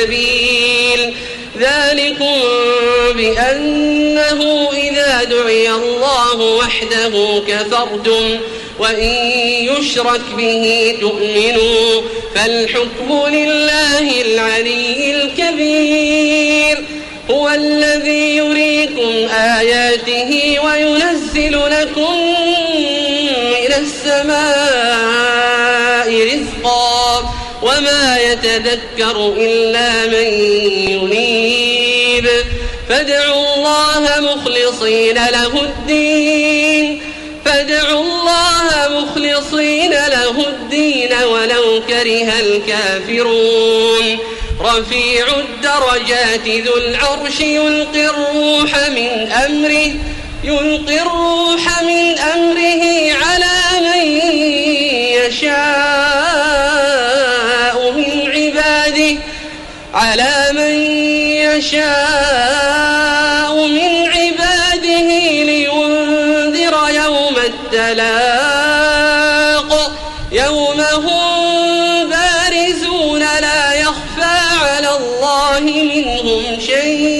سبيل. ذلكم بأنه إذا دعي الله وحده كفرتم وإن يشرك به تؤمنوا فالحكم لله العلي الكبير. هو الذي يريكم آياته وينزل لكم من السماء وما يتذكر إلا من ينيب. فادعوا الله مخلصين له الدين. فادعوا الله مخلصين له الدين ولو كره الكافرون. رفيع الدرجات ذو العرش يلقي الروح من أمره يلقي الروح من أمره على على من يشاء من عباده لينذر يوم التلاق. يوم هم بارزون لا يخفى على الله منهم شيء.